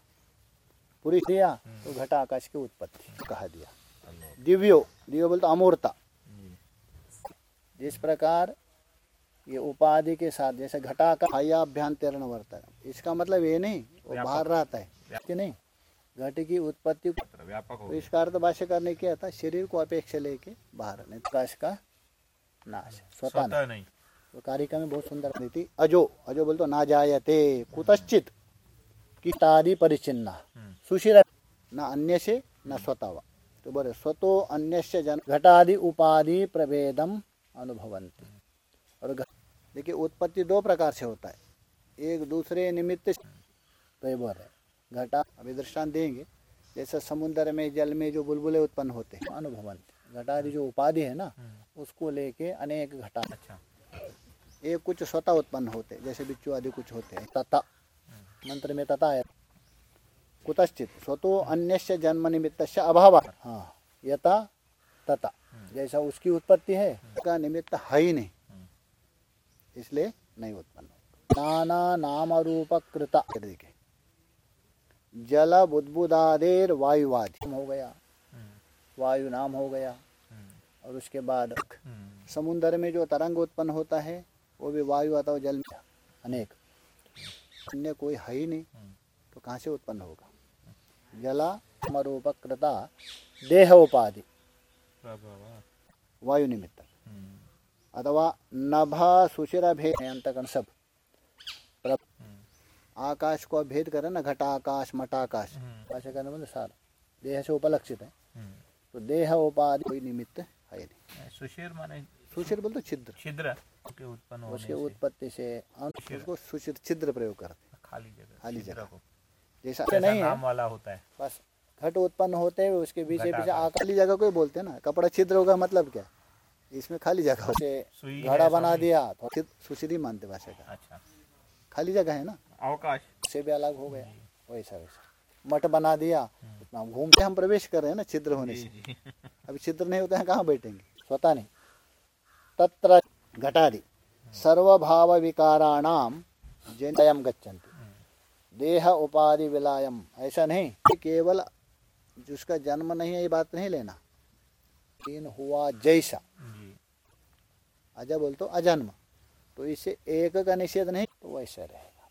S2: पुरुष दिया तो घटा आकाश की उत्पत्ति कहा दिया। दिव्यो दिव्यो बोलते अमूर्ता। जिस प्रकार ये उपाधि के साथ जैसे घटा का हयाभ्यंतरण वर्ता है। इसका मतलब ये नहीं वो बाहर रहता है। कि नहीं? घट की उत्पत्ति
S1: व्यापक
S2: तो इसका अर्थ भाष्यकार ने किया था शरीर को अपेक्षा लेके बाहर नहीं प्रकाश का नाश स्वतः नहीं। तो कारिका में बहुत सुंदर नीति अजो अजो बोलते ना जायते कुतश्चित कीटादि परिचिन्ना।
S1: हम्म।
S2: सुशिर न अन्य से न स्वतः तो बोले स्वतो अन्य जन घटादि उपाधि प्रभेदम अनुभवंती और देखिए उत्पत्ति दो प्रकार से होता है। एक दूसरे निमित्त तो ये बोल रहे घटा अभी दृष्टान देंगे। जैसे समुद्र में जल में जो बुलबुले उत्पन्न होते हैं अनुभवन। घटादि जो उपाधि है ना उसको लेके अनेक घटा।
S1: अच्छा।
S2: एक कुछ स्वतः उत्पन्न होते जैसे बिच्छू आदि कुछ होते हैं। तथा। मंत्र में तथा है। कुतश्चित। स्वतो अन्य जन्म निमित्त अभाव। हाँ। यथा तथा। जैसा उसकी उत्पत्ति है उसका निमित्त है ही नहीं। इसलिए नहीं उत्पन्न। नाना नाम रूप कृता देखिए जल बुदबुदादेर वायुवादि। हो गया। वायु नाम हो गया। और उसके बाद समुद्र में जो तरंग उत्पन्न होता है वो भी वायु अथवा जल में। अनेक। अन्य कोई है ही नहीं तो कहाँ से उत्पन्न होगा? जला समरूपकृता देह उपाधि। वायु निमित्त। अथवा नभ सुशिर भेद सब। आकाश को भेद करें ना घटाकाश मटाकाश। ऐसे करने मतलब सारा। देह से उपलक्षित है।
S1: हम्म।
S2: तो देह उपाधि कोई निमित्त है नहीं।
S1: सुशीर माने
S2: सुशिर बोलते छिद्र।
S1: छिद्र के उत्पन्न होने
S2: उसके
S1: से।
S2: उत्पत्ति से उसको सुशिर छिद्र प्रयोग करते
S1: खाली जगह
S2: खाली जगह। जैसा नहीं है।
S1: नाम वाला होता है।
S2: बस घट उत्पन्न होते हुए उसके पीछे
S1: घटाकार।
S2: खाली जगह को ही बोलते हैं ना। कपड़ा छिद्र होगा मतलब क्या? इसमें खाली जगह से घड़ा बना दिया तो छिद्र- सुशीली मानते भाषा का।
S1: अच्छा।
S2: खाली जगह है ना?
S1: अवकाश।
S2: उससे भी अलग हो गया। वैसा वैसा मठ बना दिया। इतना घूमते हम प्रवेश कर रहे हैं ना छिद्र होने से। अभी छिद्र नहीं होता है कहाँ बैठेंगे? स्वतः नहीं। तत्र घटादि। सर्वभाव विकाराणाम जयम गच्छन्ति। देह उपाधि विलायम। ऐसा नहीं केवल जिसका जन्म नहीं है ये बात नहीं लेना। तीन हुआ जैसा।
S1: जी
S2: अजय बोल तो अजन्म। तो इससे एक का निषेध नहीं तो वैसा रहेगा।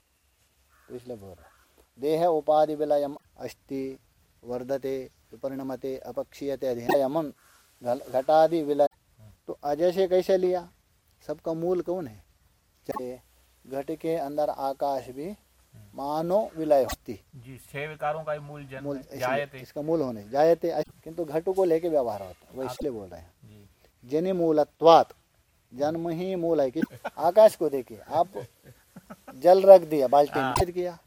S2: तो इसलिए बोल रहा देह उपाधि विलयम अस्थि वर्धते विपरिणमते अपक्षीयते अध्ययम घटादि विलय। तो अजय से कैसे लिया? सबका मूल कौन है? चाहे घट के अंदर आकाश भी मानो विलय होती।
S1: जी छह विकारों का मूल जन्म
S2: मूल
S1: जायते।
S2: इसका मूल होने जायते। किंतु घटु को लेके व्यवहार होता है वो इसलिए बोल रहे हैं। जनि मूलत्वात जन्म ही मूल है कि आकाश को देखिए आप जल रख दिया बाल्टी में
S1: हाँ।
S2: फिर किया।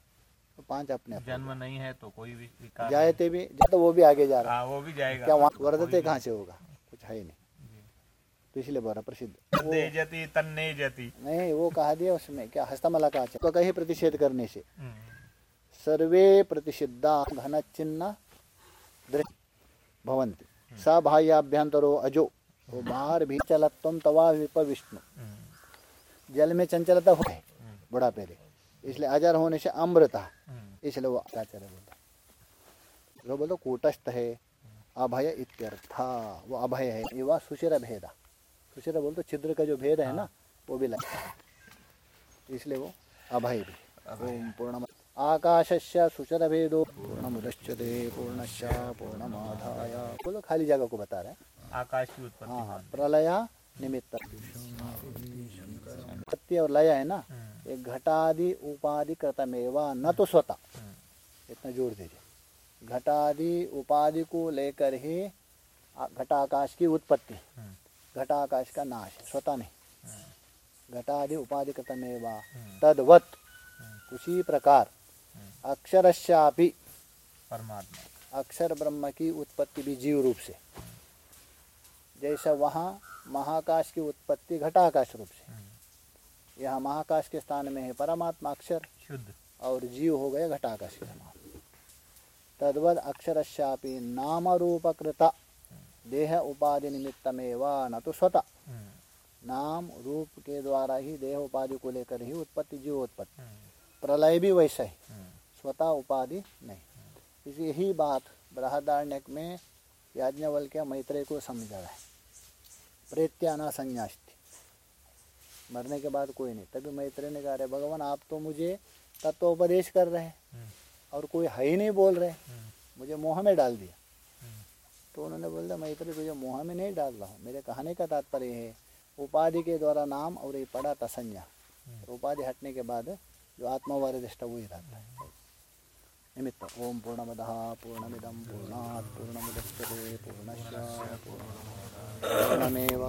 S2: तो पाँच अपने
S1: जन्म नहीं है तो कोई भी विकार
S2: जायते भी तो वो भी आगे जा रहा।
S1: हाँ वो भी जाएगा।
S2: क्या वहाँ वर्धते कहाँ से होगा? कुछ है ही नहीं। तो इसलिए बोल प्रसिद्ध। वो
S1: जति तन्ने जति।
S2: नहीं वो कहा दिया उसमें क्या हस्तमला का तो कहीं प्रतिषेध करने से।
S1: हम्म,
S2: सर्वे प्रतिषिद्धा घन चिन्ह भवंती स बाह्याभ्यंतरो अजो। वो बाहर भी चलत्व तवा विप विष्णु
S1: हम्म,
S2: जल में चंचलता हो बड़ा पहले इसलिए अजर होने से अमृता।
S1: हम्म,
S2: इसलिए वो आचार्य बोलता जो बोलो कूटस्थ है अभय इत्यर्थ। वो अभय है। ये वह सुशिर भेद। सुशिर बोल तो छिद्र का जो भेद है ना वो भी लगता है इसलिए वो अभय भी। ओम पूर्ण आकाशस्य सुचर भेदो। पूर्णमुदश्यते पूर्णस्य पूर्णमाधाय। बोलो खाली जगह को बता रहे हैं।
S1: आकाश की उत्पत्ति
S2: हाँ
S1: मान।
S2: प्रलय निमित्त। उत्पत्ति और लय है ना?
S1: हम्म,
S2: एक घटादि उपाधि कृतमेवा न तो स्वतः।
S1: हम्म,
S2: इतना जोड़ दीजिए। घटादि उपाधि को लेकर ही घटाकाश की उत्पत्ति।
S1: हम्म,
S2: घटाकाश का नाश है स्वतः नहीं। घटादि उपाधि कृतमेवा तद्वत। उसी प्रकार अक्षरश्यापि
S1: परमात्मा।
S2: अक्षर ब्रह्म की उत्पत्ति भी जीव रूप से। जैसा वहाँ महाकाश की उत्पत्ति घटाकाश रूप से। यहाँ महाकाश के स्थान में है परमात्मा अक्षर
S1: शुद्ध।
S2: और जीव हो गए घटाकाश के समान। तद्वद अक्षरश्यापि नाम रूपकृत देह उपाधि निमित्तमेव न तो स्वतः। नाम रूप के द्वारा ही देह उपाधि को लेकर ही उत्पत्ति जीव उत्पत्ति प्रलय भी वैसा ही। स्वतः उपाधि नहीं। इसी यही बात बृहदारण्यक में याज्ञवल्क्य मैत्रेय को समझा है। प्रेत्या न संन्यास्ति। मरने के बाद कोई नहीं। तभी मैत्रेय ने कहा अरे भगवान आप तो मुझे तत्वोपदेश कर रहे हैं
S1: हम्म,
S2: और कोई है ही नहीं बोल रहे।
S1: हम्म,
S2: मुझे मोह में डाल दिया।
S1: हम्म,
S2: तो उन्होंने बोल दिया मैत्रेय तुझे मोह में नहीं डाल रहा हूँ। मेरे कहने का तात्पर्य है उपाधि के द्वारा नाम और ये पड़ा तसंज्ञा उपाधि हटने के बाद जो आत्मावार दृष्टा वही रहता है। निमित्त ओम पूर्णमदः पूर्णमिदं पूर्णात् पूर्णमुदच्यते पूर्णस्य पूर्णमेव।